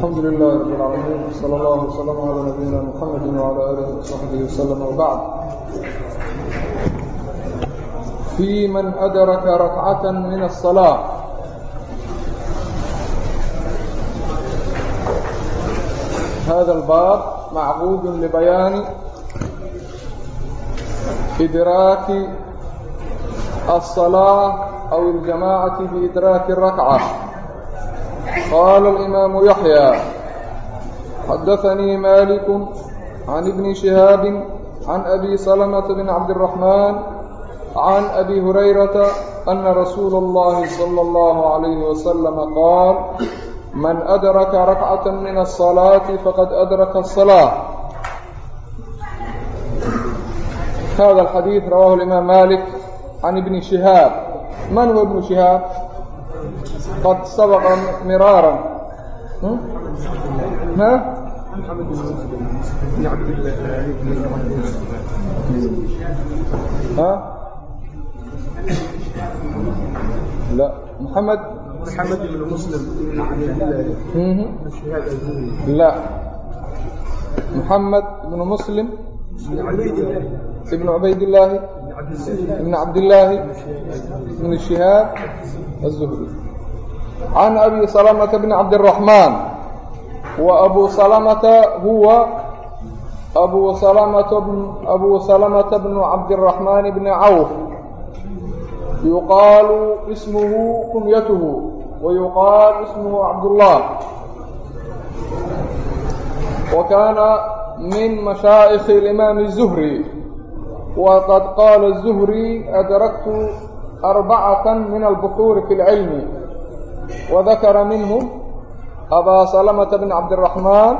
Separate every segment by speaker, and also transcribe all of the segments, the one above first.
Speaker 1: alxamdu lilahi rabb اlcaalamiin sala allahu wasalam calaa nabiyina muxamedi wcalaa aalihi wasaxbihi wasalam wbacd fii man adraka rakcata min aلsalaa hada albaab macquud libayaani idraaki aلsalaa aw اljamaacati biidraaki اrakca قال الإمام يحيى حدثني مالك عن ابن شهاب عن أبي سلمة بن عبد الرحمن عن أبي هريرة أن رسول الله صلى الله عليه وسلم قال من أدرك ركعة من الصلاة فقد أدرك الصلاة هذا الحديث رواه الإمام مالك عن ابن شهاب من هو ابن شهاب؟ qad sabaqa miraaran لا محمد
Speaker 2: محمد بن مسلم بن عبد الله
Speaker 1: لا محمد بن مسلم
Speaker 2: بن عبيد الله
Speaker 1: بن عبيد الله بن عبد الله بن شهاب الزهري can abi salamata bni cabdiraxmaan wa abu salamata huwa abu salamata abu salamata bnu cabdiraxmaan bni cawf yuqaalu ismuhu kunyatuhu wayuqaal ismuhu cabdullah wa kaana min mashaa'ikhi alimaami الzuhri waqad qaala الzuhri adraktu arbacata min albukuuri fi اlcilmi وذكر منهم أبا سلمة بن عبد الرحمن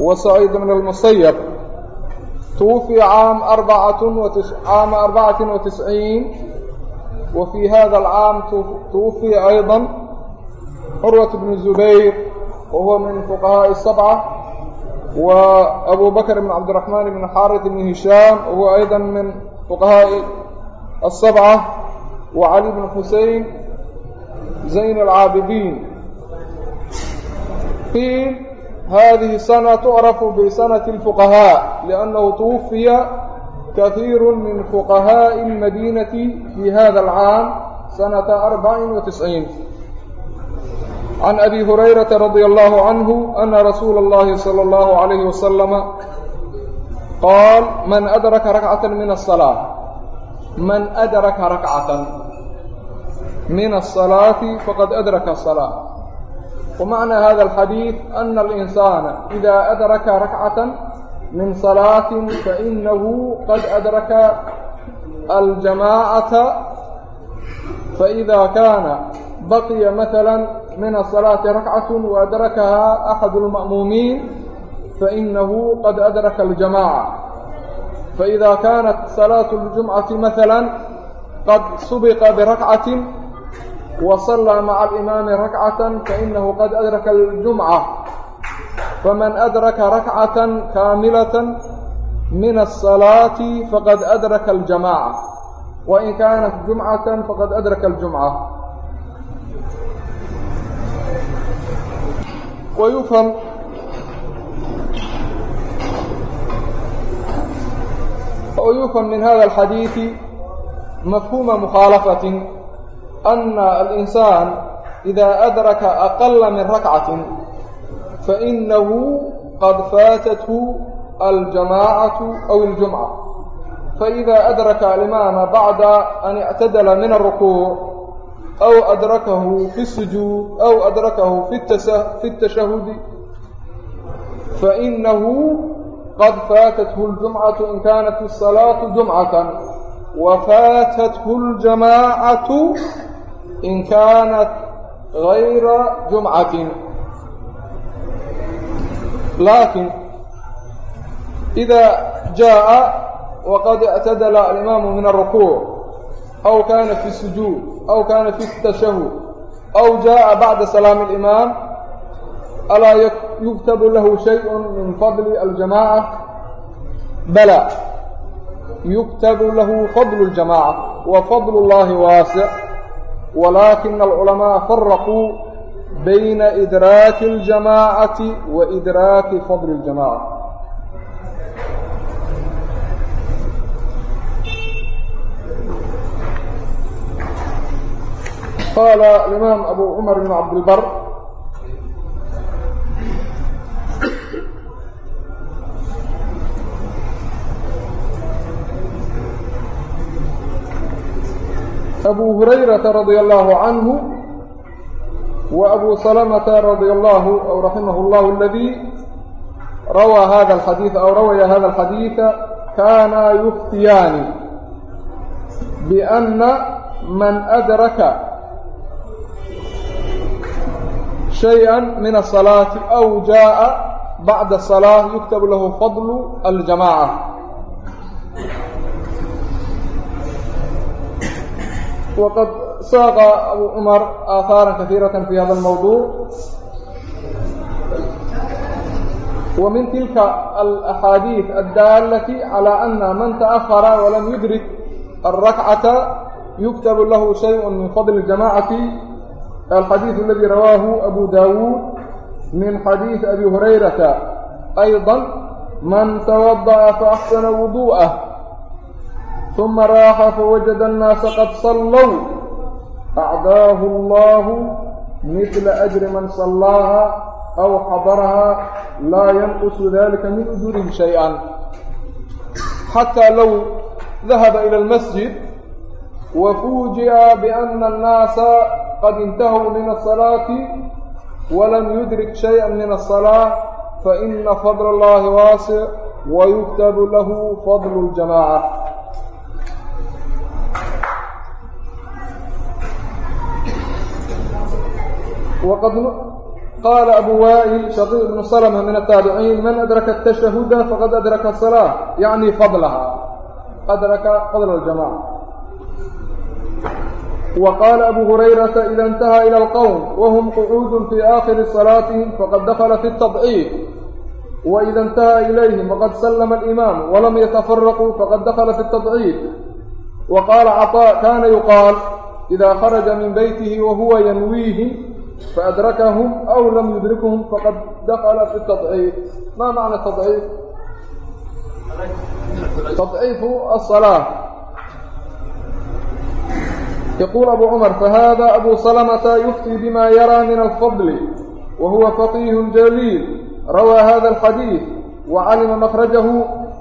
Speaker 1: وسعيد بن المصيب توفي عام أربعة وتس... عام أربعة وتسعين وفي هذا العام توفي أيضا عروة بن الزبير وهو من فقهاء السبعة وأبو بكر بن عبد الرحمن بن حارث بن هشام وهو أيضا من فقهاء السبعة وعلي بن حسين زين العابدين قيل هذه السنة تعرف بسنة الفقهاء لأنه توفي كثير من فقهاء المدينة في هذا العام سنة 94 عن أبي هريرة رضي الله عنه أن رسول الله صلى الله عليه وسلم قال من أدرك ركعة من الصلاة من أدرك ركعة min الصلاaةi faqad أdraka الصلاة. وmaعنى hada الxadيiث أن الإنساana إida أdraka rakcaة min صلاaة faإnahu qad أdraka الجamاعaةa faإida kana baqya mثlا min الصلاaةi rakcaة وأdrakaha أxad الmأmuumiin faإnahu qad أdraka الجamاعة faإida kanat صلاaة الجuمعaةi mثlا qad subiqa بrakcaة وصلى مع الإمام ركعة فإنه قد أدرك الجمعة فمن أدرك ركعة كاملة من الصلاة فقد أدرك الجماعة وإن كانت جمعة فقد أدرك الجمعة ويفهم ويفهم من هذا الحديث مفهوم مخالفة أna alinsaan إida adraka aqala min rakcatin fainahu qad faatathu aljamaacaةu aw اljumca faإida adraka alimaama bacda an اctadala min الrukuuc أو أdرkه في السجوud أو أdرkه في التشhهd فإنه qad فاaتته الجuمعaة إن kانت الصلاaة جuمعة وفاaتته الجaماعة in kaanat gayra jumcatin laakin إida jaaءa waqad اctadla alimaamu min الrukuuع aw kana fi الsujuud aw kana fi الtashahud aw jaaءa bacda salaam اlimaam alaa yugtabu lahu shayء min fadli aljamaaca bala yugtabu lahu fadl اljamaaca wa fadl اllahi waasic walaakina alculamaaa faraquu bayna idraaki اljamaacati wa idraaki fadli اljamaaca qaala imaam abu cumar bn cabdilbar أbو هريرة رضي الله عنه وأbو سلمة رضي الله أو رحمه الله الذي روى هذا الحديث أو روي هذا الحديث كانا يفتيان بأن من أدرك شيئا من الصلاة أو جاء بعد الصلاة يكتب له فضل الجماعة وqad saaqa abu cmar aahaara kaثiiraة fي hada الmوضوع ومن تلك الأحاadيiث الdالة على أن mن تأhر وlم يdرك الركعة يكتب lah شhayء min fضل الجماعة الxadيiث اladي rawaaه أbو dاوuud min xadيiث أbي هurayرaةa أيضا man توضأ فأxسن وضوءه uma raaxa fawajada annaasa qad sallow acdaahu allahu mila ajri man sallaaha aw xadaraha laa yanqusu dalika min ujuurihim shay-an xataa low dahaba ila almasjid wafuuji'a biana annaasa qad intahow min asalaati walam yudrik shaya min asalaa faina fadla allahi waasic wayuktabu lahu fadlu ljamaaca qال أbو wائل شhقي بن سلمة من التاaبعين mن أdرka التشhهd fqad أdرka الصلاة yعnي fضlha أdرka fضل الجماعة وqال أbو هريرة إذا انتهى إلى القوم وهم قعود في آخر صلاتهم fqad dkل في التضعيف وإda اnتهى إلyهم وqad سلم الإمام ولم يتفرقوا fqad dkل في التضعيف وقال عطاء كان يقال إذا خرج من بيته وهو ينويهم faadrakahum aw lam yudrikuhum faqad dakala fi taciif maa macna taciif taciifu asalaa yaquul abu cumar fahada abu salamata yuftii bima yaraa min alfadli wahuwa faqiih jaliil rawaa hada alxadiid wacalima makrajahu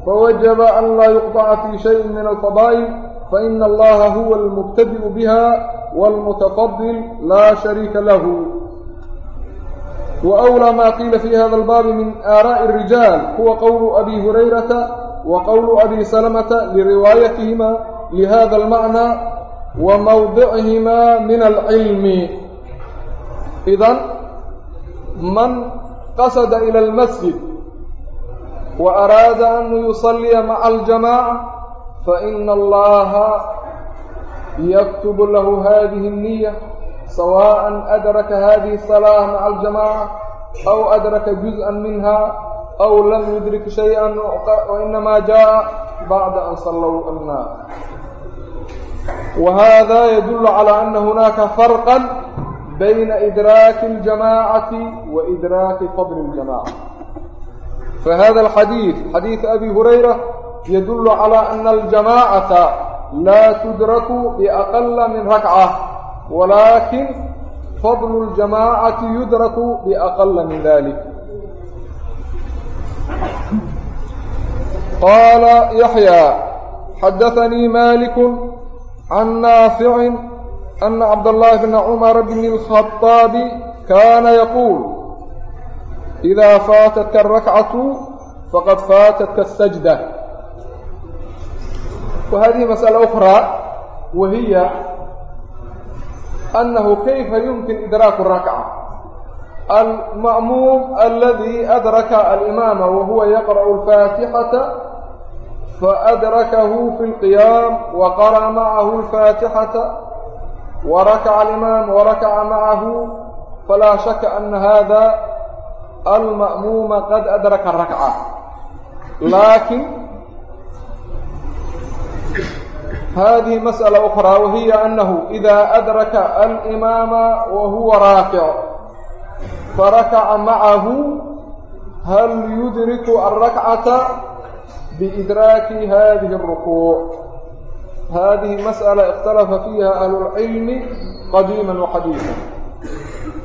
Speaker 1: fawajaba an laa yuqطaca fi shayin min alfadaa'il فإن الله هو المبتدئ بها والمتفضل لا شريك له وأولى ما قيل في هذا الباب من آراء الرجال هو قول أبي هريرة وقول أبي سلمة لروايتهما لهذا المعنى وموضعهما من العلم إذن من قصد إلى المسجد وأراد أن يصلي مع الجماعة فإن الله يكتب له هذه النية سواء أدرك هذه الصلاة مع الجماعة أو أدرك جزءا منها أو لم يدرك شيئا وإنما جاء بعد أن صلوا الناس وهذا يدل على أن هناك فرقا بين إدراك الجماعة وإدراك فضل الجماعة فهذا الحديث حديث أبي هريرة yadullu calaa ana aljamaacata laa tudraku biaqala min rakca walaakin fadlu ljamaacati yudraku biaqala min dalik qaala yaxyaa xadaanii maaliku can naaficin ana cabdاllaahi bna cumara bni اlkhaطaabi kaana yaquul إida faatatka arakcatu faqad faatatka asajda وهذه مسألة أخرى وهي أنه كيف يمكن إدراك الركعة المأموم الذي أدرك الإمام وهو يقرأ الفاتحة فأدركه في القيام وقرأ معه الفاتحة وركع الإمام وركع معه فلا شك أن هذا المأموم قد أدرك الركعة لكن hadihi masأla ukraa wahiya anahu ida adraka alimaama wa huwa raakic farakaca macahu hal yudriku alrakcata bidraaki hadihi اrukuuc hadihi masأla ikhtalafa fiiha ahlu اlcilmi qadiima waxadiiثa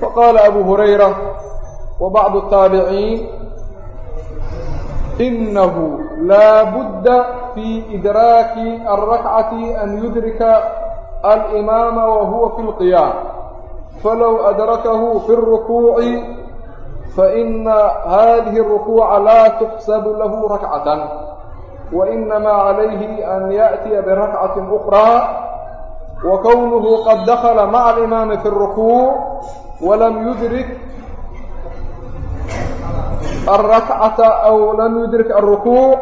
Speaker 1: faqaala abu hurayra wa bacdu الtaabiciin inahu laa budda fii idraaki alrakcati an yudrika alimaama wa huwa fi lqiyaam falow adrakahu fi اrukuuci faina hadihi اrukuuca laa tuxsabu lahu rakcatan wainamaa calayhi an yaأtiya birakcati ukraa wa kownuhu qad dakala maca alimaami fi اrukuuc walam yudrik الركعة أو لم يدرك الركوع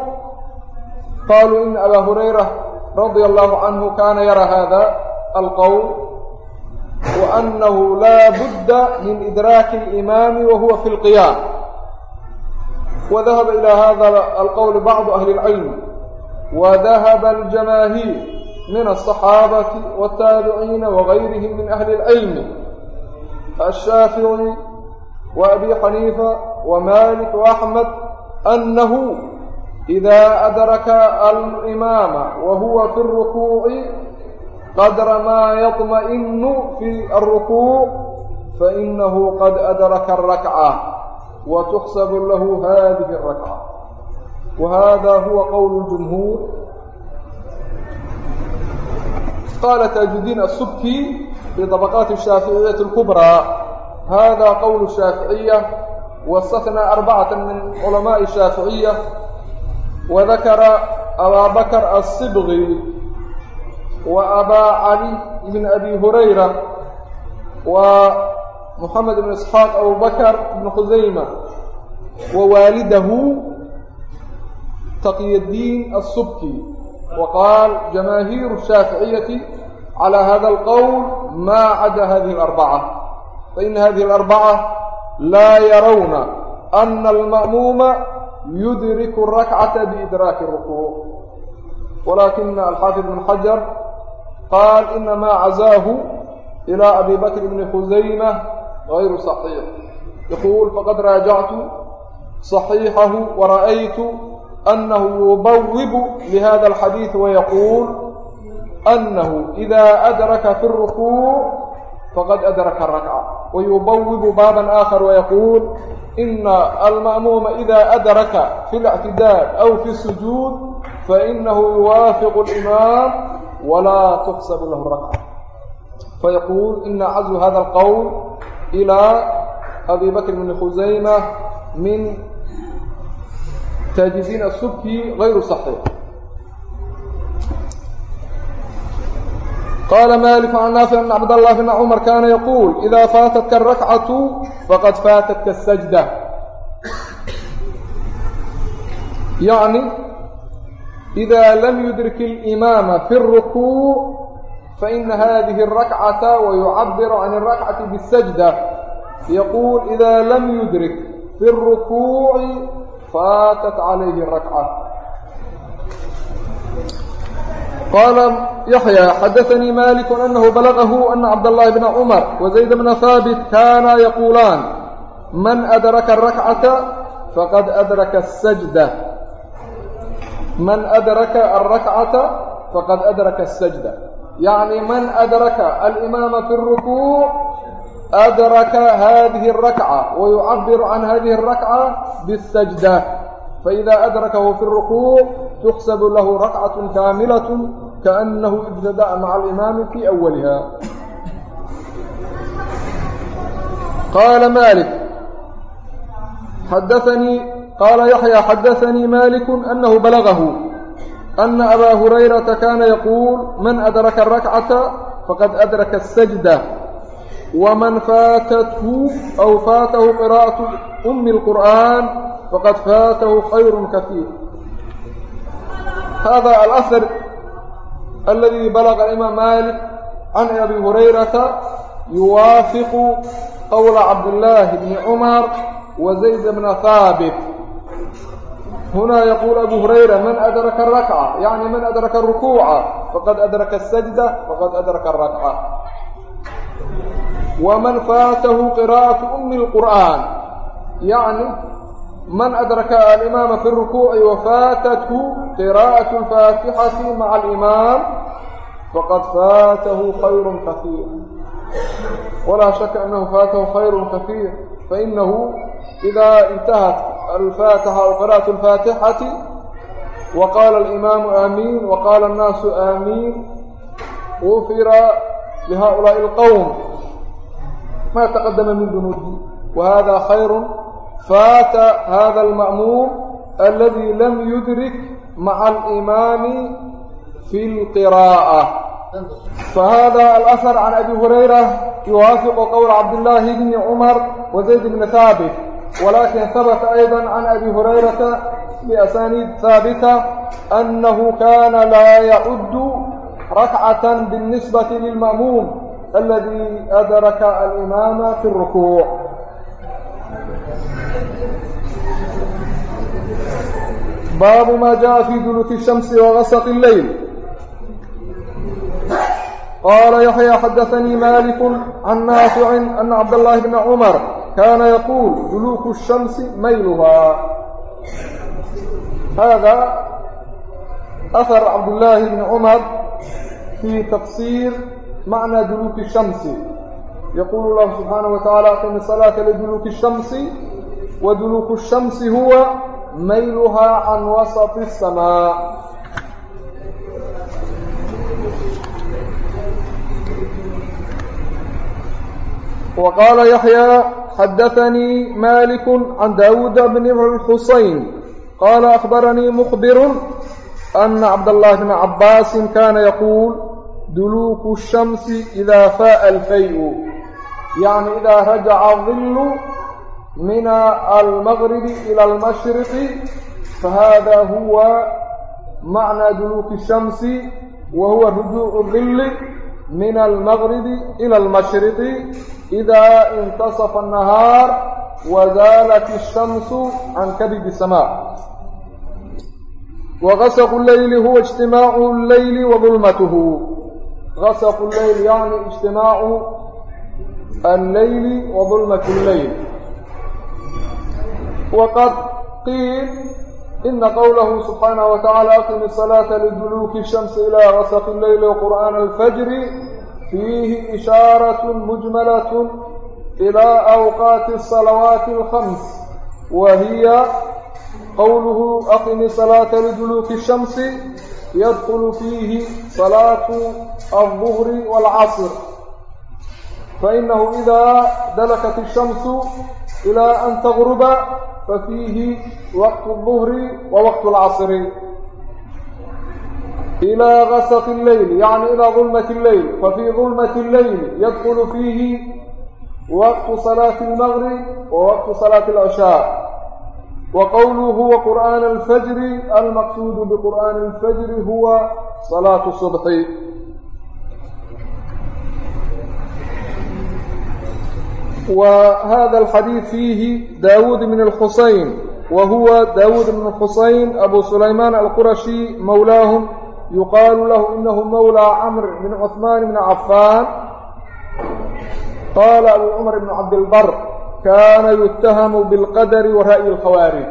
Speaker 1: قالوا إن أبا هريرة رضي الله عنه كان يرى هذا القول وأنه لا بد من إدراك الإمام وهو في القيام وذهب إلى هذا القول بعض أهل العلم وذهب الجماهير من الصحابة والتابعين وغيرهم من أهل العلم الشافعي وأبي حنيفة ومالك وأحمد أنه إذا أدرك الإمام وهو في الركوع قدر ما يطمئن في الركوع فإنه قد أدرك الركعة وتحسب له هذه الركعة وهذا هو قول الجمهور قال تاج الدين السبكي في طبقات الشافعية الكبرى hada qowl الshaaficiya wasahnaa arbacata min culamaءi الshaaficiya wadakara abaa bakr aلصibغi wa abaa cali bn abi hurayra wa moxamed ibn isxaaq abubakr ibn khusayma wa waalidahu taqiy اdiin الsubki waqaal jamaahiir الshaaficiyati calى hada اlqowl ma cada hadihi اarbaca فإن هذه الأربعة لا يرون أن المأموم يدرك الركعة بإدراك الركوع ولكن الحافظ بن حجر قال إنما عزاه إلى أبي بكر بن خزيمة غير صحيح يقول فقد راجعت صحيحه ورأيت أنه يبوب لهذا الحديث ويقول أنه إذا أدرك في الركوع faqad adraka rakca wayubawibu baaban aakhar wayaquul ina alma'muuma ida adraka fi اlاctidaal aw fi sujuud fainahu yuwaafiqu اlimaam walaa tuxsabu lahu rakca fayaquul ina cazlu hada اlqowl ilى abi bakr bni khusayma min taajiziina subki gayru صaxiix qala malik can naafic an cabdاllahi bna cumar kana yaquul ida faatatka arakcatu faqad faatatka الsajda yacni ida lam yudrik اlimaama fi الrukuuc faina hadihi الrakcata wayucabiru can الrakcati bالsajda yaquul ida lam yudrik fi الrukuuci faatat calayhi الrakca qاaل يحيى xdثنيi مالك أنه بلغه أن cبدالله بن cمر وزaيد بن ثابت kاna يقuلاan mن أdركa الركعة fqad أdركa السجدة mن أdركa الركعة fqad أdركa السجدة يعnي mن أdركa الإmام في الركوع أdركa hذه الركعة ويعبر عن hذه الركعة بالسجدة فإذا أدركه في الركوع تحسب له ركعة كاملة كأنه ابتدأ مع الإمام في أولها قال مالك حدثني قال يحيى حدثني مالك أنه بلغه أن أبا هريرة كان يقول من أدرك الركعة فقد أدرك السجدة ومن فاتته أو فاته قراءة أم القرآن faqad faatahu khayru kafiir hada alahar aladi balaga imaam malik can abi hurayrata yuwaafiqu qowla cabdillaahi bni cumar wa zayd bna haabit هنا يقول أبو هريرة من أدرك الركعة يعني من أدرك الركوع فقد أدرك السجدة وقد أدرك الركعة ومن فاته قراءة أم القرآن يعني man adraka alimaama fi rukuuci wafaatathu qiraa'atu lfaatixati maca alimaam faqad faatahu khayrun kafiir walaa shaka anahu faatahu khayrun kafiir fainahu idaa intahat alfaatixa aw qiraa'atu alfaatixati wa qaala alimaamu aamiin wa qaala annaasu aamiin gufira lihaa'ulaai alqowm maa taqadama min dunuubihi wa hada faata hada alma'muum aladii lam yudrik maca alimaami fi lqiraa'a فهذا الأثر عن أبي هريرة يوافق قول عبد الله بن عمر وزيد بن ثابت ولكن ثبت أيضا عن أبي هريرة بأسانيد ثابتة أنه كان لا يعد ركعة بالنسبة للمأموم الذي أدرك الإمام في الركوع baabu maa jaءa fii duluki الshamsi wagasq الleyl qala yaxya xadaثanii malik can naafici ana cabdاllahi bna cumar kana yaquul duluku الshamsi mayluhaa hada ahar cabdاllaahi bni cumar fii tafsir macnaa duluki الshamsi yaqulu اllahu subxaanaه wa taعala fi min salaata liduluki الshamsi waduluku الshamsi huwa mayluhaa can wasaط الsamaa وqاla yaحyى xadaثnii malik can dawuud bn xusayn qala أخbaranii mخbir ana cabdالlahi bna cabaasi kana yaquul duluku الshamsi إida faء alfay yani idaa rajaca الظil min almaqribi ila almashriqi fahada huwa macnaa duluuki shamsi wa huwa rujuucu dilli min almaqribi ila almashriqi idaa intasafa annahaar wazaalat ashamsu can kabibi samaa wagasaqu leyli huwa ijtimaacu leyli wa dulmatuhu gasaqu leyl yani ijtimaacu alleyli wa dulmat lleyl waqad qiil ina qowlahu subxaanaه watacaala aqim الsalaaةa liduluuki الshamsi ilaa wasaq leyli wqur'aana alfajri fiihi ishaaraة mujmalaة ilaa awqaati الsalawaati اlkhams wa hiya qowluhu aqim الsalaaةa liduluuki الshamsi yadkulu fiihi salaatu alظuhri wاlcasr fainahu idaa dalakat الshamsu ilaa an tagruba fafiihi waqtu duhri wa waqtu lcasri ilaa gasat leyli yani ilaa dulmat lleyl fafii dulmati lleyli yadkulu fiihi waqtu salaati almaqrib wa waqtu salaati alcishaa وqwlه hw qur'aan الfjr almaqsuud bqur'aan الfjri huwa salaaة الصbح وهذا الحديث فيه داود بن الحسين وهو داود بن الحسين أبو سليمان القرشي مولاهم يقال له إنه مولى عمرو بن عثمان بن عفان قال أبو عمر بن عبد البر كان يتهم بالقدر ورأي الخوارج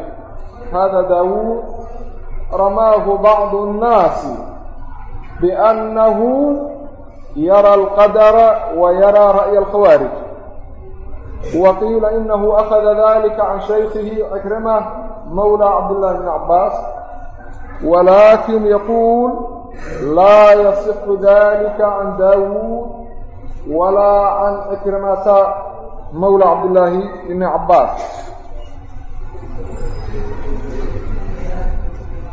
Speaker 1: هذا داود رماه بعض الناس بأنه يرى القدر ويرى رأي الخوارج yara ra'ya اlkhawaarij wa qiila inahu akhada dalika can shaykhihi cikrimah mawla cabdillahi bn cabaas walakin yaquul laa yasixu dalika can daawuud walaa can cikrimata mawla cabdillaahi bni cabaas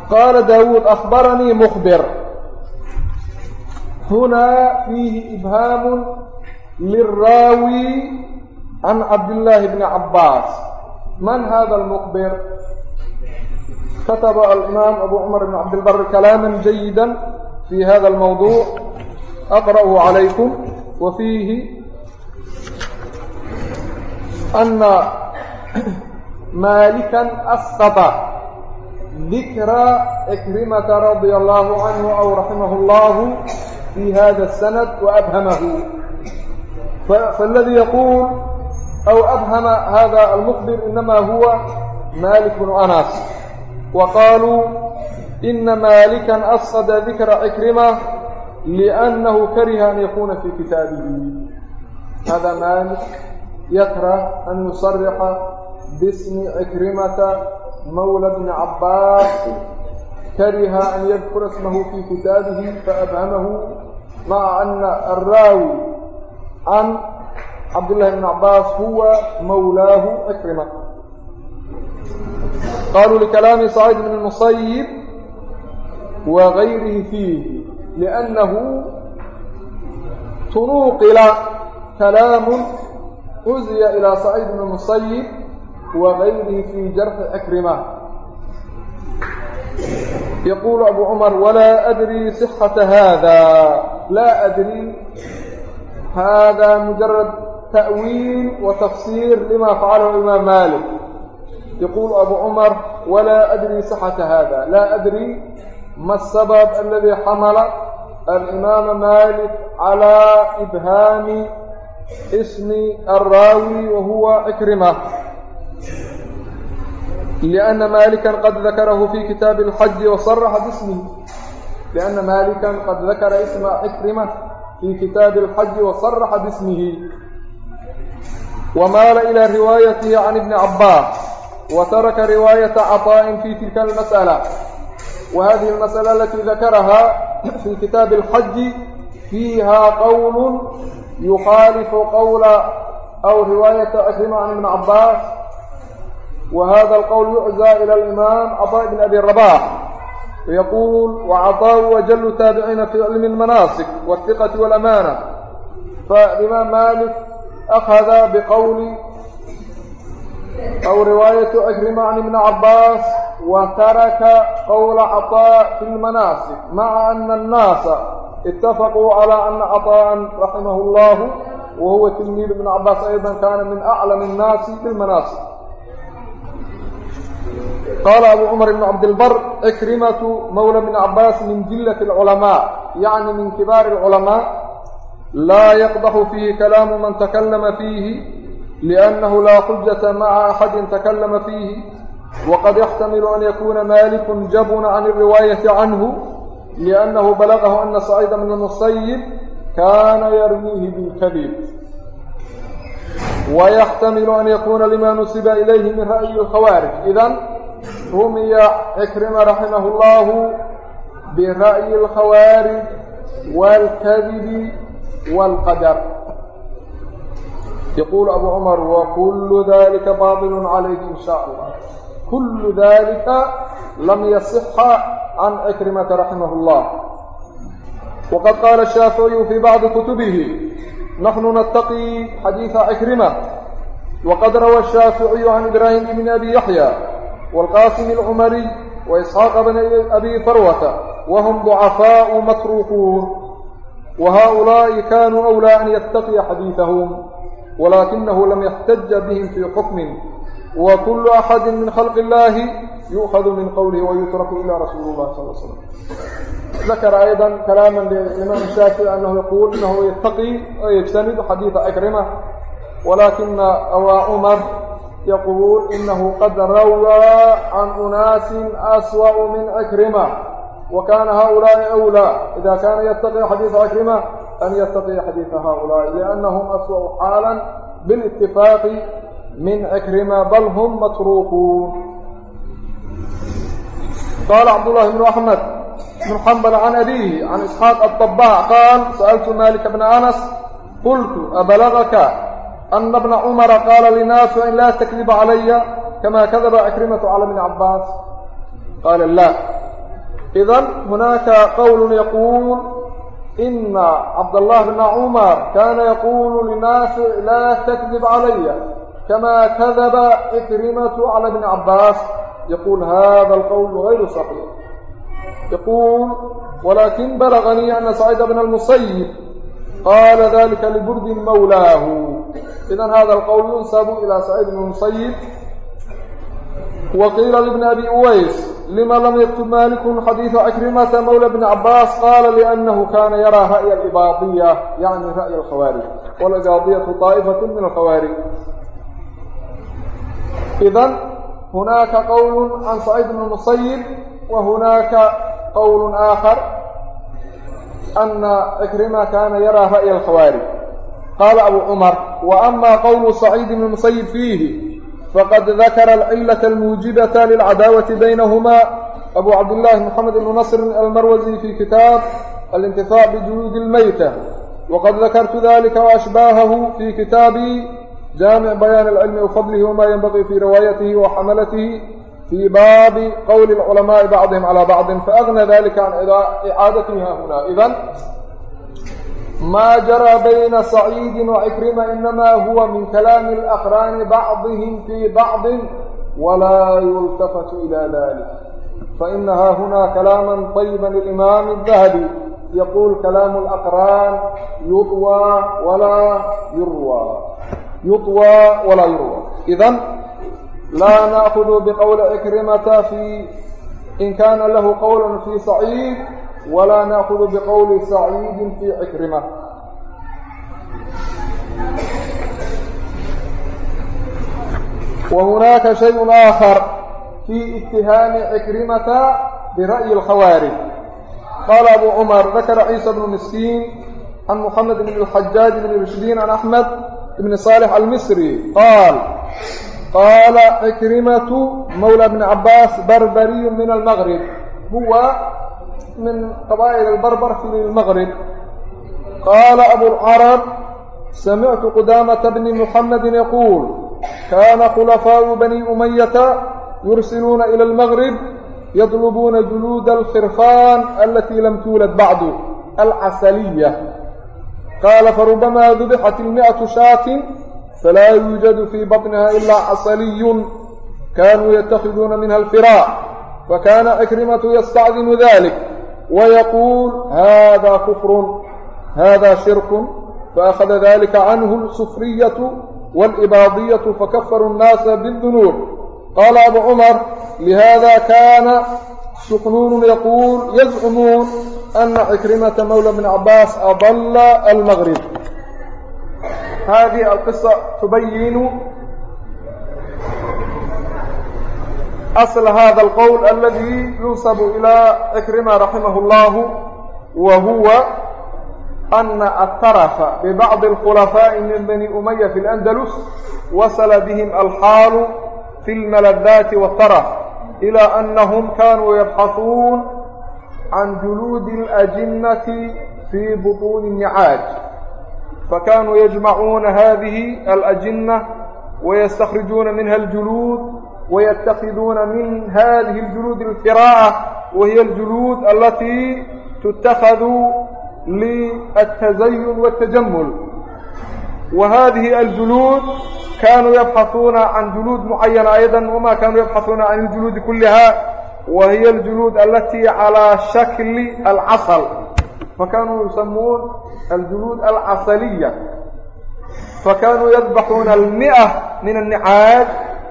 Speaker 1: qaala daawuud akhbaranii mukbir hunaa fiihi ibhaamu liraawi can cabdillaahi bni cabbaas man hada almuqbir kataba alimaam abu cumar ibn cabdilbari kalaaman jayida fi hada almawduuc aqra'uhu calaykum wa fiihi ana maalikan asqata dikra ikrimata radia allahu canhu aw raximahu allahu fi hada asanad waabhamahu faladi yaquul أو أبهم هذا المخبر إنما هو مالك بن أنس وقالوا إن مالكا أصد ذكر عكرمة لأنه كره أن يكون في كتابه هذا مالك يكره أن يصرح باسم عكرمة مولى بن عباس كره أن يذكر اسمه في كتابه فأبهمه مع أن الراوي عن cabdالlahi بn cabaas huwa mawlaahu crima qaluu likalaami saciid bn الmusayib wa gayrihi fiih liأnnahu tunuqila kalaamu uziya ilىa saciid bn الmusayib wa gayrihi fii jarxi cikrima yaqulu abu cumar walaa adri sixata hada laa adri hada mujarad تأويل وتفسير لما فعله الإمام مالك يقول أبو عمر ولا أدري صحة هذا لا أدري ما السبب الذي حمل الإمام مالك على إبهام اسم الراوي وهو عكرمة لأن مالكا قد ذكره في كتاب الحج وصرح باسمه لأن مالكا قد ذكر اسم عكرمة في كتاب الحج وصرح باسمه ومال إلى روايته عن ابن عباس وترك رواية عطاء في تلك المسألة وهذه المسألة التي ذكرها في كتاب الحج فيها قول يخالف قول أو رواية أكرم عن ابن عباس وهذا القول يعزى إلى الإمام عطاء بن أبي الرباح ويقول وعطاء وجل تابعين في علم المناسك والثقة والأمانة فالإمام مالك أخذ بقول أو رواية عكرمة عن ابن عباس وترك قول عطاء في المناسك مع أن الناس اتفقوا على أن عطاء رحمه الله وهو تلميذ ابن عباس أيضا كان من أعلم الناس في المناسك قال أبو عمر بن عبد البر عكرمة مولى ابن عباس من جلة العلماء يعني من كبار العلماء laa yaqdaxu fiihi kalaamu man takallama fiihi liannahu laa xujata maca axadin takallama fiihi waqad yaxtamilu an yakuuna malikun jabuna can iriwaayati canhu liannahu balagahu ana saciida bna musayib kaana yarmiihi bilkadib ويxtmil an yakuna lima nusiba ilayhi min ra'yi الkhawaarij idan rumiya cikrima raximah اllahu bira'yi اlkhawaarij wاlkadibi والqadr yquل abu cmr وkul ذlika baطil عalayh in shاء اllah kul ذlika lam yصxa عan ckrmةa raximh الlah وqad qاla الشhاaفiعي fي bعضi kتbه نحن نتقي xadيiثa ckrmة وqad rawى الشhاaفiعي عن إbrاhيم بن أbي يحyى والqاsم الcmري وإسحاq بن أbي farwة وhm ضعفاء matrوquun وهؤلاء كانوا أولى أن يتقي حديثهم ولكنه لم يحتج بهم في حكم وكل أحد من خلق الله يؤخذ من قوله ويترك إلى رسول الله صلى الله عليه وسلم ذكر أيضا كلاما لإمام الشافعي أنه يقول أنه يتقي ويجتنب حديث أكرمة ولكن أبا عمر يقول إنه قد روى عن أناس أسوأ من أكرمة وkاna hؤuلaaءi أwlى إida kana yتقي xadيiثa أkrima an yتقي xadيiثa hؤuلaaءi لأnhm أsوأu xاalا bاlاtiفاaqi min أkrima bal hm matrukuun qala cabdاللahi بن أحmed بن xmbل عan أbيه عan إسحاaq الطباع qاal sألtu mالك بن أنس qلtu أblغka أna بنa cمra qاla لnاaس an laa تkdib عalaya kama kadba أkrimaة عlى بن cabاas qاla lا idan hunaaka qowlun yaquul ina cabdاllahi bna cumar kana yaqulu linaafic laa takdib calaya kama kadaba ikrimatu cala bni cabbaas yaqul hada alqowlu gayru saxiix yaquul walakin balaganii ana sacida bna اlmusayib qala dalika liburdin mawlaahu idan hada alqowl yunsabu ila sacid bn musayib wa qiila libni abi uways yaktub malikun xadiida cikrimata mawla bni cabaas qaala liannahu kana yaraa ra'ya alibaadiya yacni ra'ya alkhawaarij walibaadiyatu طaa'ifatu min alkhawaarij idan hunaaka qowl can saciid bn musayib wa hunaaka qowl aakhar ana cikrima kana yaraa ra'ya alkhawaarij qaala abu cumar wa ama qowlu saciid bn musayib fiihi fqad dakara alcilata almuujibata lilcadaawati baynahuma abu cabdillaahi moxamed ibnu nasrin almarwasi fi kitaab alintifaac bijuluudi اlmeyta waqad dakartu dalika waashbaahahu fi kitaabi jaamic bayaan alcilmi wafadlihi wma yenbaqii fi riwaayatihi wa xamalatihi fii baabi qowli اlculamaai bacdihim calaa bacdin faagna dalika can icaadatihahuna idan ma jara bayna saciidin wacikrima inama huwa min kalaami alaqraani bacdihim fii bacdin walaa yultafatu ila dalik faina haa huna kalaama طayiba lilimaam الdahabi yaqul kalaamu alaqraan yuwa walaa yurwa yuwa walaa yurwa idan laa naakudu biqowli cikrimata fi in kana lahu qowla fi saciid ولا نأخذ بقول سعيد في عكرمة وهناك شيء آخر في اتهام عكرمة برأي الخوارج قال أبو عمر ذكر عيسى بن مسكين عن محمد بن الحجاج بن رشدين عن أحمد بن صالح المصري قال قال عكرمة مولى بن عباس بربري من المغرب هو min qabaa'il albarbar fi lmaqrib qaala abuulcarab samictu qudaamata bni muxammadin yaquul kaana khulafaau bani umayata yursiluuna ila almaqrib yadlubuuna juluuda alkhirfaan alatii lam tuulad bacdu alcasaliya qaala farubamaa dubixat ilmi'atu shaatin falaa yuujadu fii batniha ilaa casaliyun kaanuu yatakhiduuna minha alfiraa wa kaana akrimatu yastacdimu dalik ويقول هذا كفر هذا شرك فأخذ ذلك عنه السفرية والإباضية فكفروا الناس بالذنوب قال أبو عمر لهذا كان سقنون يقول يزعمون أن عكرمة مولى بن عباس أضل المغرب هذه القصة تبين أصل هذا القول الذي ينسب إلى عكرمة رحمه الله وهو أن الترف ببعض الخلفاء من بني أمية في الأندلس وصل بهم الحال في الملذات والترف إلى أنهم كانوا يبحثون عن جلود الأجنة في بطون النعاج فكانوا يجمعون هذه الأجنة ويستخرجون منها الجلود ويتخذون من هذه الجلود القراءة وهي الجلود التي تتخذ للتزين والتجمل وهذه الجلود كانوا يبحثون عن جلود معينة أيضا وما كانوا يبحثون عن الجلود كلها وهي الجلود التي على شكل العسل فكانوا يسمون الجلود العسلية فكانوا يذبحون المئة من النعاج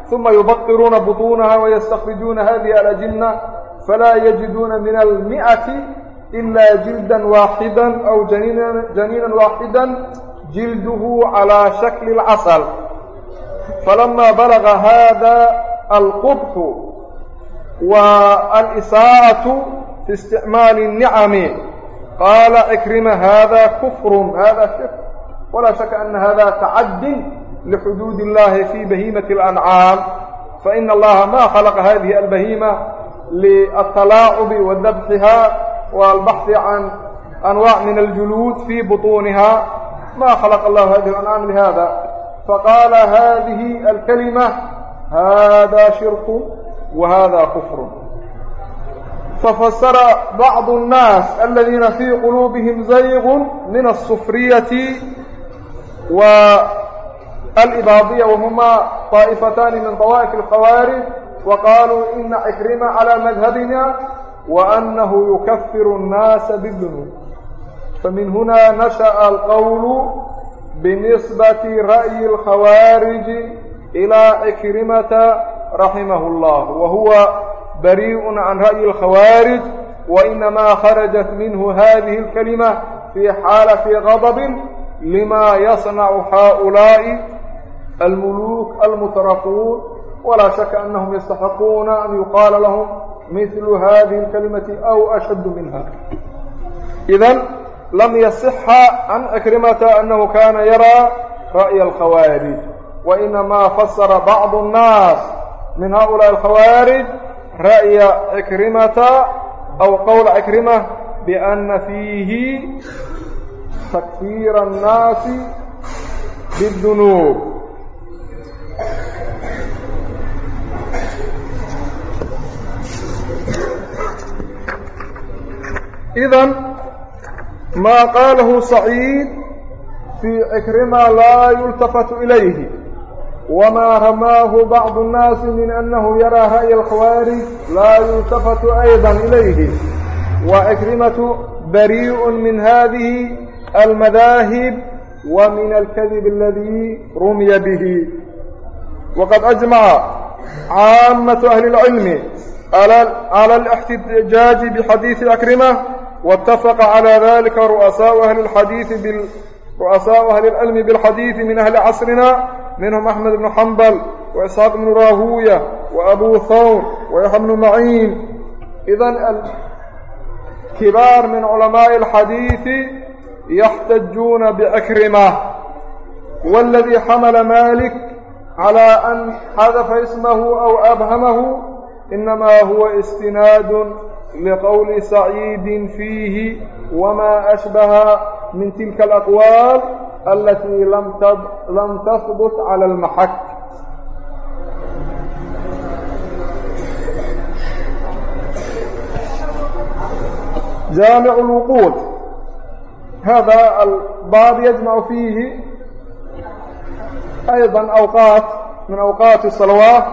Speaker 1: ثuma yubaqiruuna buطuunaha وayastakrijuuna hadihi alajina falaa yajiduuna min almiئati إilaa jilda waaxida aw janiina waaxida jilduhu calىa shakli اlcasl falama balaga hada alqubxu wa alisaa'aةu fi isticmaali الnicami qaala cikrima hada kufru hada shirk walaa shaka ana hada tacadin لxduud الlahi fي bahimaة الأنcاam faإn اllaha ma khلqa hadiه الbahima lلتalaacubi وdabxiha والbaxثi can أnwاع min الjuluud fي buطuniha ma khلqa اllah hadiه الأنcاam لhada faqaala hadihi الكلimة hada shirk وhada kfr ففsر bعض الناas اladiina fي qلوbهm زayغ min الصfryة اlbaadiya wahuma طaa'ifataani min طawaaئif الkhawaariج waqaluu ina cikrima calى madhabina waأnahu yukafiru الnaasa bidunub famin huna nashaأa alqowl binisbati ra'yi اlkhawaariجi ilى cikrimata raximah اllah wahuwa bariء can ra'yi اlkhawaariج wainama kharajat minhu hadihi اlkalima fii xaalaةi غadb lima yصnacu haؤulaaءi الملوك المترفون ولا شك أنهم يستحقون أن يقال لهم مثل هذه الكلمة أو أشد منها إذا لم يصح عن أكرمة أنه كان يرى رأي الخوارج وإنما فسر بعض الناس من هؤلاء الخوارج رأي أكرمة أو قول أكرمة بأن فيه تكفير الناس بالذنوب idan maa qaalahu saciid fii cikrima laa yultafatu ilayhi wamaa ramaahu bacdu اnnaasi min annahu yaraa ra'ya alkhawaarij laa yultafatu aydan ilayhi wa cikrimatu bariiءun min hadihi almadaahib wa min alkadib aladii rumiya bihi waqad ajmaca caamatu ahli اlcilmi calى الاxtijaaji bxadiiثi akrima waاtafaqa calى dalika ru'asaau ahli اlxadiiثi ru'asaau ahli اlcilmi bاlxadiiثi min ahli casrina minhum axmed bnu xambal وإسxاaq بن raahuya وأbu hawr ويحya بن maعiin إdan الkibaar min culamaaءi الxadiiثi yaxtajuuna بckrima واladي xamla malik على أن حذف اسمه أو أبهمه إنما هو استناد لقول سعيد فيه وما أشبه من تلك الأقوال التي لم لم تثبت على المحك جامع الوقود هذا الباب يجمع فيه أيضا أوقات من أوقات الصلوات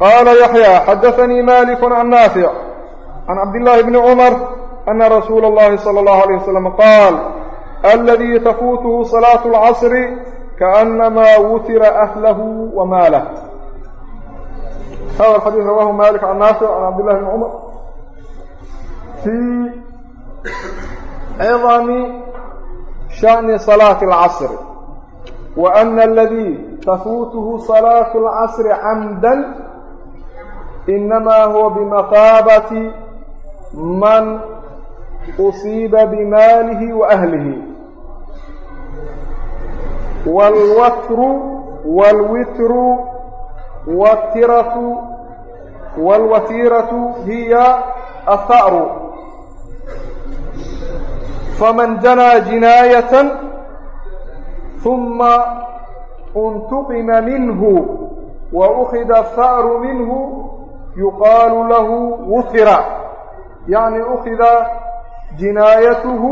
Speaker 1: قال يحيى حدثني مالك عن نافع عن عبد الله بن عمر أن رسول الله صلى الله عليه وسلم قال الذي تفوته صلاة العصر كأنما وتر أهله وماله هذا الحديث رواه مالك عن نافع عن عبد الله بن عمر في عظم شأن صلاة العصر وأن الذي تفوته صلاة العصر عمدا إنما هو بمثابة من أصيب بماله وأهله والوتر والوتر والترة والوتيرة هي الثأر فمن جنى جناية ثuma اntuqima minhu waukida sa'ru minhu yuqaalu lahu wufira yacni ukida jinaayatuhu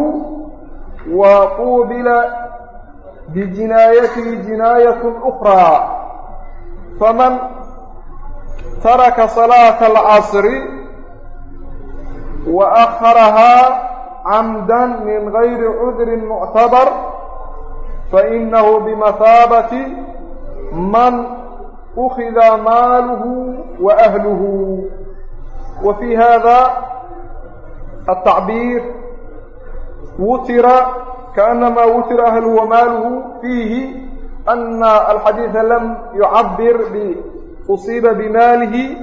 Speaker 1: wa quubila bijinaayatihi jinaayat أkhraa faman taraka salaaةa اlcasri wa أkharahaa camda min gayri cudri muctabar fainahu bimahaabati man ukida maaluhu wa ahluhu wa fii hada atacbiir wutira kaanamaa wutira ahluhu wamaaluhu fiihi ana alxadiida lam yucabir biusiiba bimaalihi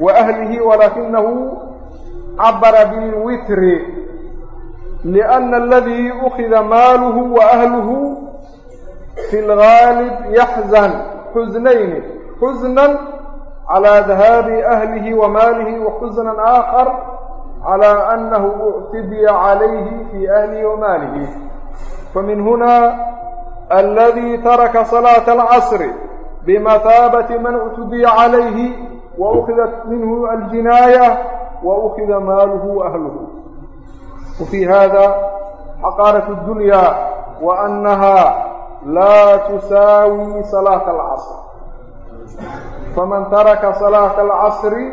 Speaker 1: wa ahlihi walaakinahu cabara bilwitri liana aladii ukida maaluhu wa ahluhu fi lgaalib yaxzan xusnayni xusnan calaa dahaabi ahlihi wa maalihi wa xusnan aakhar calaa anahu uctidiya calayhi fii ahlihi wa maalihi. Famin huna aladii taraka salaata alcasri bimathaabati man uctidiya calayhi wa ukhidat minhu aljinaaya wa ukida maaluhu waahluhu wafii hada xaqaarat اdunya wa anaha laa tusaawi salaata alcasr faman taraka salaata alcasri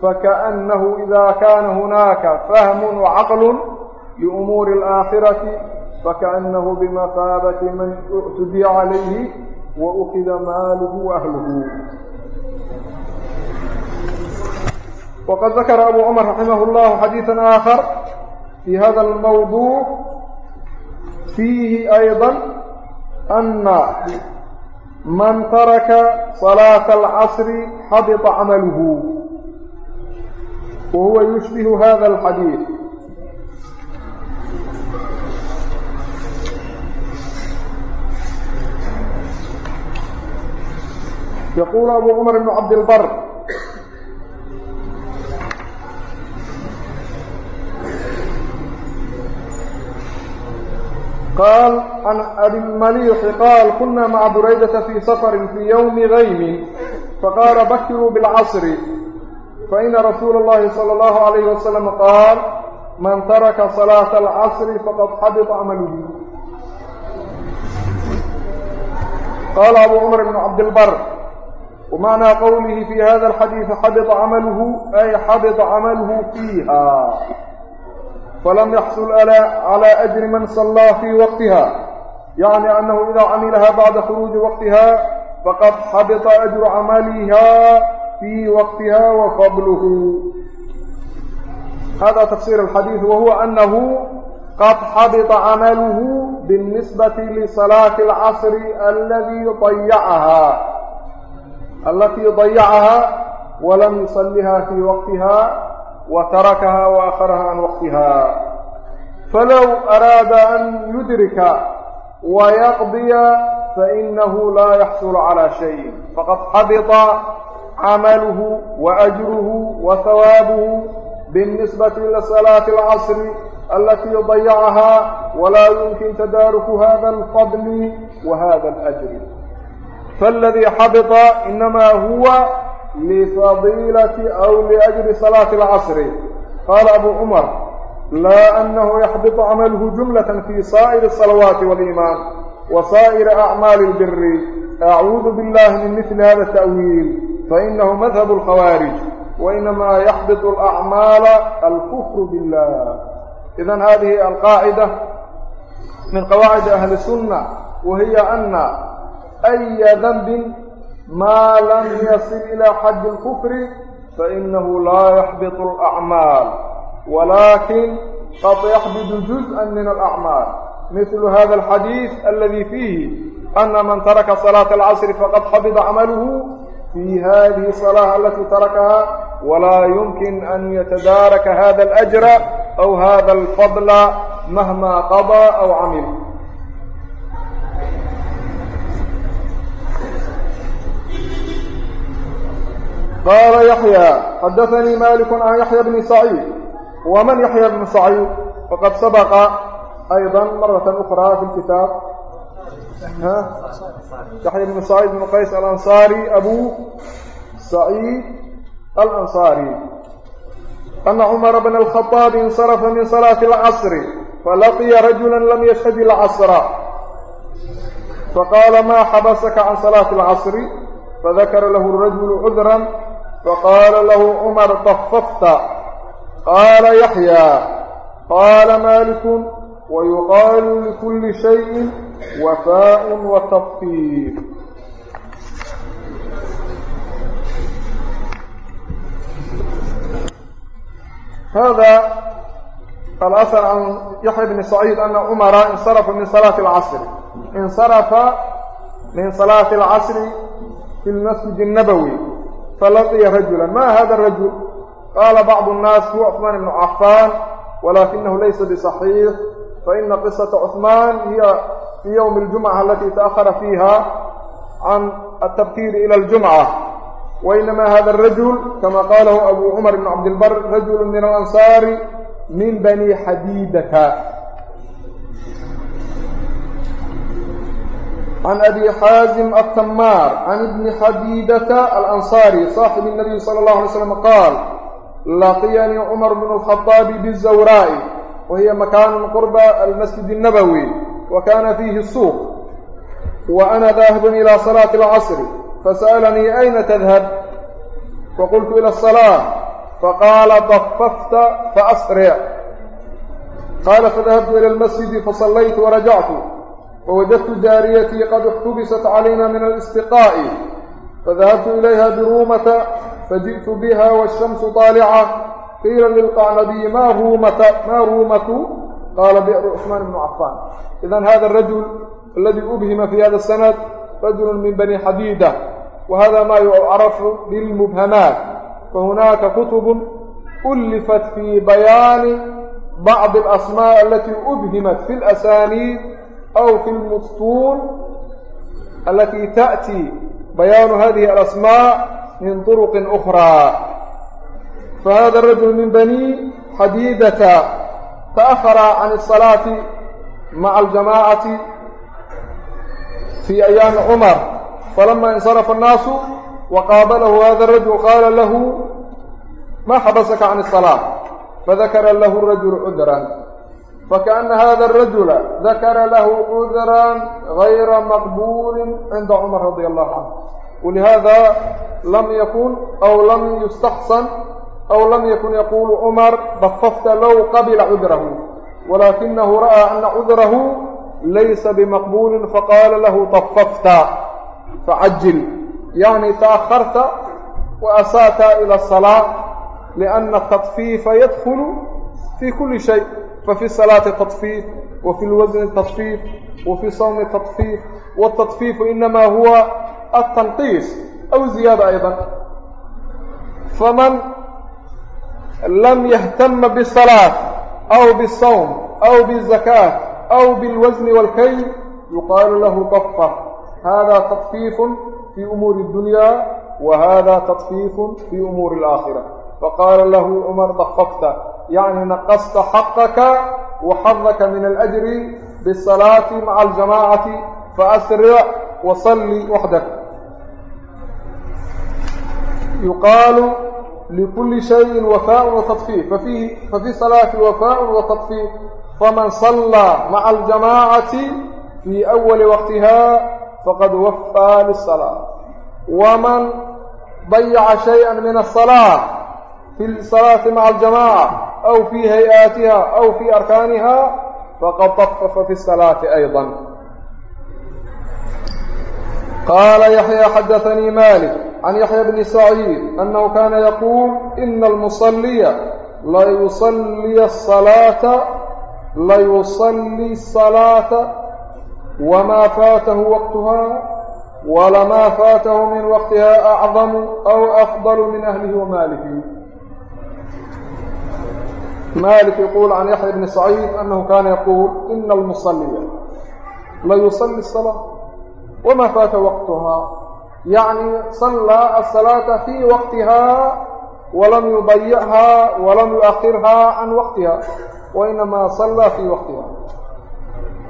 Speaker 1: fakaأnnahu ida kaana hunaaka fahmu wacaql liumuuri اlaakhirati fakaأnnahu bimathaabati man uctudiya calayhi waukida maaluhu waahluhu وqad dakra abu cmr raximah اllah xadiiثa آakar fii hada اlmawduع fiihi ayضا أن من ترك صلاة العصر حبط عمله وهو يشبه هذا الحديث يقول أبو عمر بن عبد البر قال عن أبي المليح قال كنا مع بريدة في سفر في يوم غيم فقال بكروا بالعصر فإن رسول الله صلى الله عليه وسلم قال من ترك صلاة العصر فقد حبط عمله قال أبو عمر بن عبد البر ومعنى قوله في هذا الحديث حبط عمله أي حبط عمله فيها فلم يحصل على أجر من صلى في وقتها يعني أنه إذا عملها بعد خروج وقتها فقد حبط أجر عملها في وقتها وفضله هذا تفسير الحديث وهو أنه قد حبط عمله بالنسبة لصلاة العصر الذي ضيعها التي ضيعها ولم يصلها في وقتها وتركها وآخرها عن وقتها فلو أراد أن يدرك ويقضي فإنه لا يحصل على شيء فقد حبط عمله وأجره وثوابه بالنسبة لصلاة العصر التي ضيعها ولا يمكن تدارك هذا الفضل وهذا الأجر فالذي حبط إنما هو lifadiilati aw liajli salaati alcasri qaala abu cumar laa annahu yaxbitu camaluhu jumlatan fi saa'iri asalawaati waliimaan wa saa'iri acmaali lbiri acuudu billahi min mili hada ata'wiil fainahu madhab alkhawaarij wainamaa yaxbitu alacmaala alkufru billah idan hadihi alqaacida min qawaacidi ahli sunna wahiya ana aya danbin maa lam yasil ilaa xaddi اlkufri fainahu laa yaxbitu alacmaal walakin qad yaxbidu juzءa min alacmaal mithlu hada alxadiis aladi fiihi ana man taraka salaata alcasri faqad xabida camaluhu fi hadihi salaha alati tarakaha walaa yumkin an yatadaaraka hada alajra aw hada alfadla mahma qadaa aw camil قال يحيى حدثني مالك عن يحيى بن سعيد ومن يحيى بن سعيد فقد سبق أيضا مرة أخرى في الكتاب ها؟ يحيى بن سعيد بن قيس الأنصاري أبو سعيد الأنصاري أن عمر بن الخطاب انصرف من صلاة العصر فلقي رجلا لم يشهد العصر فقال ما حبسك عن صلاة العصر فذكر له الرجل عذرا faqaala lahu cumar dafafta qaala yaxyaa qaala maalikun wayuqaalu likulli shayin wafaa'un wa tadfiir هذا الأثر عن يحيى بن سعيد أن عمر انصرف من صلاة العصر. انصرف من صلاة العصر في المسجد النبوي. فلقي رجلا ما هذا الرجل قال بعض الناس هو عثمان بن عفان ولكنه ليس بصحيح فإن قصة عثمان هي في يوم الجمعة التي تأخر فيها عن التبكير إلى الجمعة وإنما هذا الرجل كما قاله أبو عمر بن عبد البر رجل من الأنصار من بني حبيبة عن أبي حازم التمار عن ابن حديدة الأنصاري صاحب النبي صلى الله عليه وسلم قال لقيني عمر بن الخطاب بالزوراء وهي مكان قرب المسجد النبوي وكان فيه السوق وأنا ذاهب إلى صلاة العصر فسألني أين تذهب فقلت إلى الصلاة فقال ضففت فأسرع قال فذهبت إلى المسجد فصليت ورجعت wawajadtu jaariyatii qad اxtubisat calayna min alistiqaa'i fadahabtu ilayha biruumata fajiئtu biha waالshamsu طaalica qiila lilqacnabiyi ma ruumata ma ruumatu qaala bi'ru cثmaan bnu cafaan idan hada rajul aladi ubhima fi hada sanad rajul min bani xadiida wahada ma yucrafu bilmubhamaat fahunaaka kutub ulifat fi bayaani bacdi alasmaa alati ubhimat fi اlasaaniid أو في المسطون التي تأتي بيان هذه الأسماء من طرق أخرى فهذا الرجل من بني حديدة تأخر عن الصلاة مع الجماعة في أيام عمر فلما انصرف الناس وقابله هذا الرجل قال له ما حبسك عن الصلاة فذكر له الرجل عذرا fakana hada arajula dakara lahu cudran gayra maqbulin cinda cumar radia allahu canhu walihada lam yakun aw lam yustaqsan aw lam yakun yaquulu cumar dafafta low qabila cudrahu walakinahu ra'aa ana cudrahu laysa bimaqbulin faqaala lahu dafafta facajil yacni taakharta waasa'ta ila asalaa liana atadfiifa yadkulu fii kuli shay fafi salaati tafiif wa fi lwasni tafiif wa fi sawmi tafiif wاtaطfiifu inamaa huwa atanqiis aw ziyaada aydan. Faman lam yahtama biالsalaaة aw bالsawm aw bالzakaat aw biاlwasni wاlkay yuqaalu lahu qafa hada taطfiifu fi umuuri اdunya wa hada taطfiifu fi umuuri اlaakhira faqaala lahu cumar dafafta yacni naqasta xaqaka wa xadaka min alajri bisalaati maca aljamaacati faasric wasalli waxdak yuqaalu likuli shayin wafaaءun watadfiif fafiihi fafi salaati wafaaءun watadfiif faman sallaa maca aljamaacati fii awali waqtiha faqad wafaa lisalaa waman bayaca shayئa min aلsalaa fi salaati maca aljamaca aw fii hay'aatiha aw fii arkaaniha faqad dafafa fi salaati ayضa qaala yaxya xadaanii malik can yaxya bni saciid anahu kana yaquul ina almusaliya layusaliya salaata layusallii salaata wamaa faatahu waqtuha walamaa faatahu min waqtiha acdamu aw afdal min ahlihi wa maalihi mاlك يقول عن يحيى بن سعيد أنه كان يقول إن المصلية laيصلي الصلاة وma فاaت وقتها يعnي صلى الصلاaة في وقتها وlم يuضيعها وlم يؤخرها عن وقتها وإنma صلى في وقتها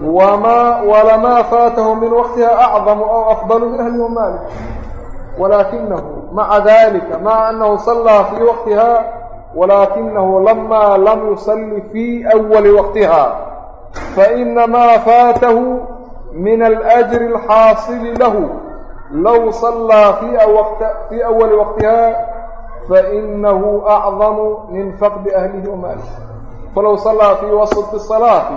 Speaker 1: وlma فاaته miن وقتها أعظم أو أفضل من أهله مالك ولakiنه معa ذلك مع أنه صلى في وقتها walaakinahu lama lam yusalli fii awali waqtiha fainamaa faatahu min alajri alxaasili lahu low sallaa fii awali waqtiha fainahu acdamu min faqdi ahlihi wamaalih falow sallaa fii wasfi salaati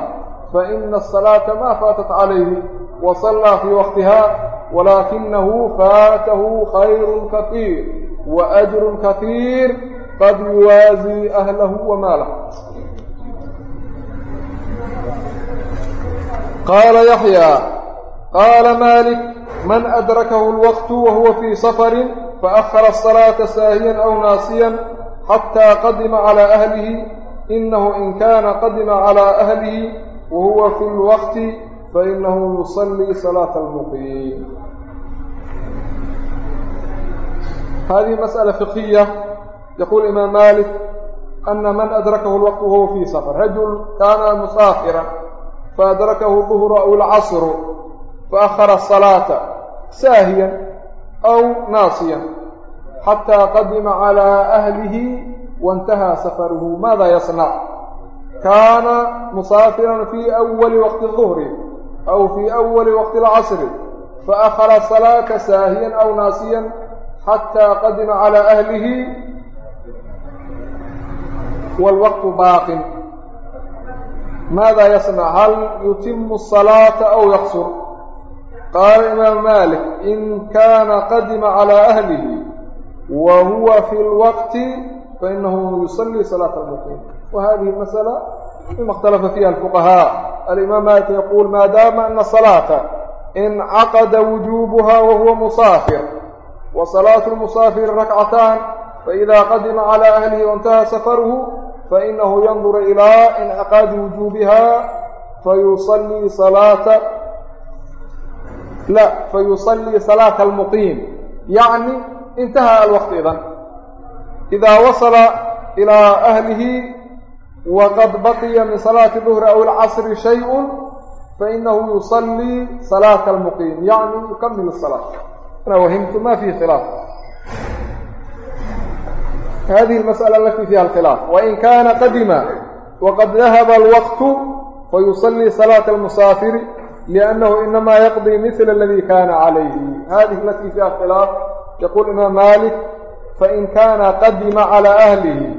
Speaker 1: faina asalaata maa faatat calayhi wasallaa fii waqtiha walaakinahu faatahu khayru kaiir waajrun kaiir qad yuwaazii ahlahu wa maalah qaala yaxyaa qaala maalik man adrakahu lwaqtu wa huwa fii safarin faahara asalaata saahiyan aw naasiyan xataa qadima calaa ahlihi inahu in kaana qadima calaa ahlihi wa huwa fi lwaqti fainahu yusallii salaata almuqiim hadihi masأala fiqhiya يقول الإمام مالك أن من أدركه الوقت وهو في سفر رجل كان مسافرا فأدركه الظهر أو العصر فأخر الصلاة ساهيا أو ناصيا حتى قدم على أهله وانتهى سفره ماذا يصنع كان مسافرا في أول وقت الظهر أو في أول وقت العصر فأخر الصلاة ساهيا أو ناسيا حتى قدم على أهله wاlwaqtu baaqin maada yasnac hal yutimu الصalaaةa aw yaqsur qaala imaam malik in kaana qadima calى ahlihi wa huwa fi اlwaqti fainahu yusalii salaaةa اmuqiim wa hadihi masأla mima اkhtalafa fiha اlfuqahaaء alimaam malik yaquul maadaama ana الصalaaةa incaqada wujubuha wahuwa musaafir wa salaaةu اmusaafiri rakcataan faida qadima calى ahlihi waintaha safarhu fainahu yanduru ilaa inxiqaadi wujuubiha fayusalii salaata la fayusallii salaata almuqiim yacni intahaa alwaqt idan idaa wasala ilaa ahlihi waqad baqiya min salaati duhri aw alcasri shayun fainahu yusallii salaata almuqiim yacni yukamilu salaa ana wahimtu ma fihi khilaaf hadihi masأla lati fiha alkhilaaf wain kana qadima waqad dahaba alwaqtu fayusallii salaata almusaafiri liannahu inama yaqdii misla aladi kana calayhi hadihi lati fiha alkhilaaf yaqul imaam malik fain kana qadima cala ahlihi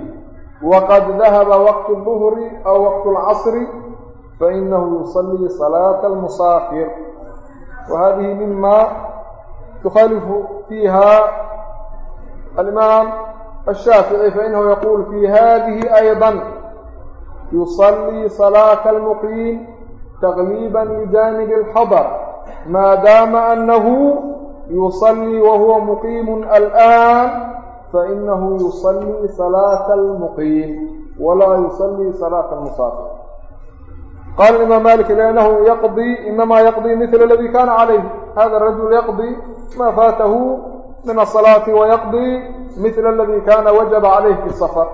Speaker 1: waqad dahaba waqt الظhri aw waqt اlcasri fainahu yusallii salaata almusaafir wahadihi mima tukhaalifu fiiha alimaam الشافعي فإنه يقول في هذه أيضا يصلي صلاة المقيم تغليبا لجانب الحضر ما دام أنه يصلي وهو مقيم الآن فإنه يصلي صلاة المقيم ولا يصلي صلاة المسافر قال الإمام مالك لأنه يقضي إنما يقضي مثل الذي كان عليه هذا الرجل يقضي ما فاته من الصلاة ويقضي mil اladii kana wajaba calayh fi safar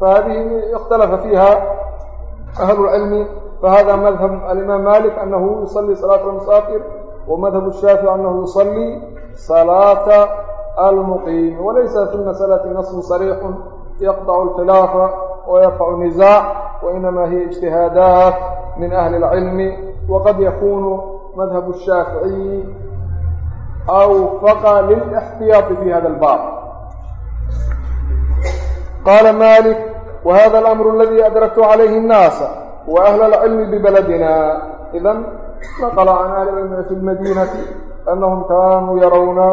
Speaker 1: fahadihi ikhtalafa fiiha ahlu lcilmi fahada madhab alimaam malik anahu yusalii salaata musaafir وmadhab الshaafic anahu yusalii salaata almuqiim walaysa fi masalati nasu sarيixu yaqطc اlkhilaafa wayarfacu niزaac wainama hiya اجtihaadaat min ahli اlcilmi waqad yakunu madhab الshaaficiyi awfaqa lilاxtiyaaطi fi hada اlbaab qaala maalik wahada alamru aladii adraktu calayhi annaasa wa ahla alcilmi bibaladina idan naqla can ahli cilmi fi lmadiinati anahum kaanuu yarawna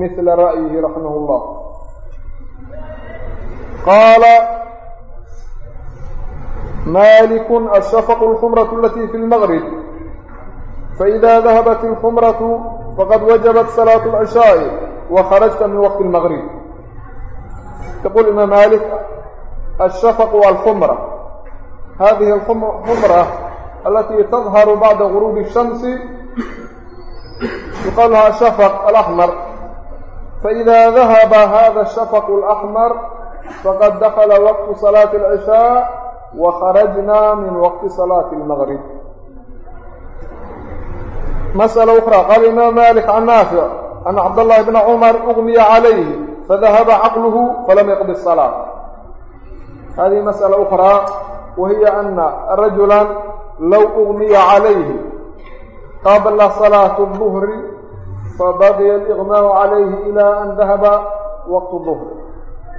Speaker 1: mila ra'yihi raximahu llah qaala مالك الشفق الحمرة التي في المغرب. فإذا ذهبت الحمرة فقد وجبت صلاة العشاء وخرجت من وقت المغرب. يقول الإمام مالك الشفق والحمرة هذه الحمرة التي تظهر بعد غروب الشمس يقال لها الشفق الأحمر فإذا ذهب هذا الشفق الأحمر فقد دخل وقت صلاة العشاء وخرجنا من وقت صلاة المغرب مسألة أخرى قال الإمام مالك عن نافع أن عبد الله بن عمر أغمي عليه fadahaba caqluhu falam yaqdi الصalاة hadihi masأala أkhraa wahiya ana rajula low أغmiya عalayhi qabla صalaaة الظهri fabaqya الإغmاء عalayhi إilى an dahaba waqt الظهr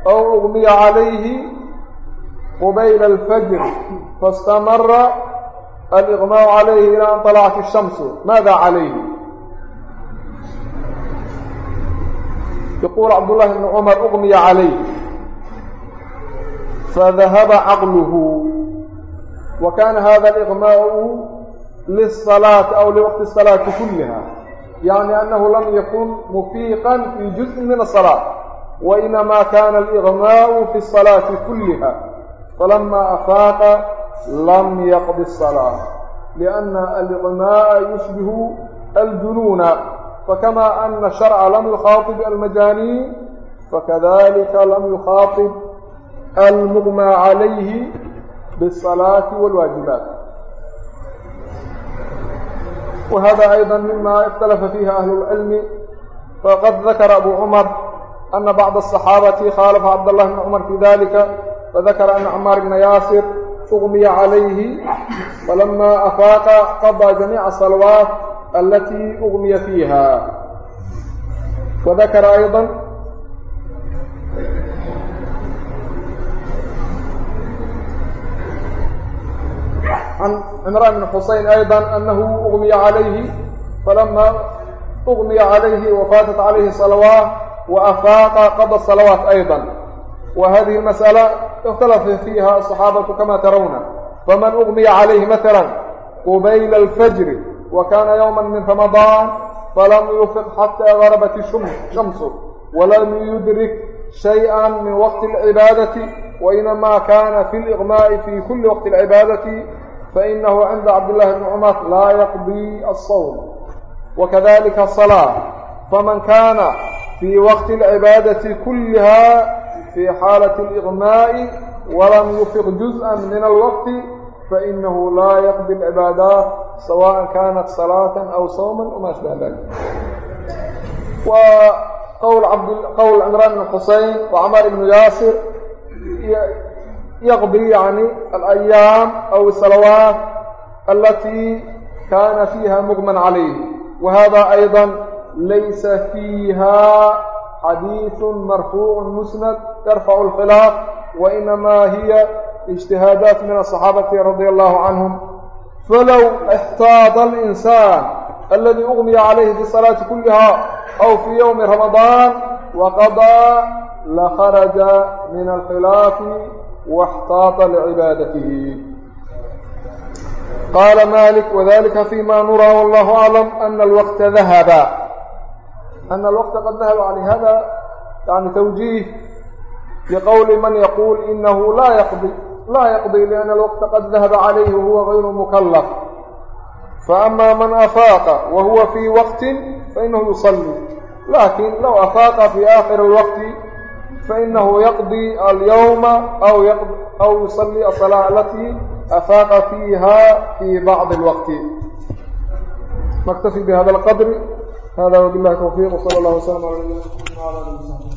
Speaker 1: أw أغmiya عalayhi qubayl الfjr faاstamara الإغmاء عalayhi إilى an طalcat الشhamس maada عalayhi yaquulu cabdullaahi bnu cumar uqmiya calayh fadahaba caqluhu wa kaana hada aliqmaau lisalaati aw liwaqti salaati kulliha yacni annahu lam yakun mufiiqan fii juzin min asalaat wainamaa kana aliqmaau fi salaati kulliha falamaa afaaqa lam yaqdi asalaa lianna aliqmaa'a yushbihu aljunuuna فكما أن الشرع لم يخاطب المجاني فكذلك لم يخاطب المغمى عليه بالصلاة والواجبات وهذا أيضا مما اختلف فيه أهل العلم فقد ذكر أبو عمر أن بعض الصحابة خالف عبد الله بن عمر في ذلك فذكر أن عمار بن ياسر أغمي عليه فلما أفاق قضى جميع الصلوات التي أغمي فيها وذكر أيضا عن عمران بن حسين أيضا أنه أغمي عليه فلما أغمي عليه وفاتت عليه صلوات وأفاق قبل الصلوات أيضا وهذه المسألة اختلف فيها الصحابة كما ترون فمن أغمي عليه مثلا قبيل الفجر وكان يوما من رمضان فلم يفق حتى غربت الشمس ولم يدرك شيئا من وقت العبادة وإنما كان في الإغماء في كل وقت العبادة فإنه عند عبد الله بن عمر لا يقضي الصوم وكذلك الصلاة فمن كان في وقت العبادة كلها في حالة الإغماء ولم يفق جزءا من الوقت فإنه لا يقضي العبادات sawaaء kanat salaaةa aw sawma ama ashbaha dalik waa qwl qawl cimraan ibn xuseyn wacmar ibnu yaasir yaqdi yani alayaam aw salawaat alatii kana fiiha mugman calayh wa hada ayضa laysa fiiha xadiiثu marfuuع musnad yarfac اlkhilaaf wainama hiya اجtihaadaat min aلصaxaabati radi allahu canهum فlow اxtaada الإnsaan اladii ugmiya calayhi fi salaati kuliha aw fii ywmi ramadaan waqadaa lakharaja min alkhilaafi واxtaada lcibaadatihi qaala malik wdalika fima nura wallahu aclam ana alwaqta dahaba ana alwaqta qad dahaba can hada yani twjiih liqowli man yaquul inahu la yaqdi لا يقضي لأن الوقت قد ذهب عليه وهو غير مكلف فأما من أفاق وهو في وقت فإنه يصلي لكن لو أفاق في آخر الوقت فإنه يقضي اليوم أو, يقضي أو يصلي الصلاة التي أفاق فيها في بعض الوقت نكتفي بهذا القدر هذا وبالله توفيق وصلى الله وسلم على نبينا محمد وعلى اله وصحبه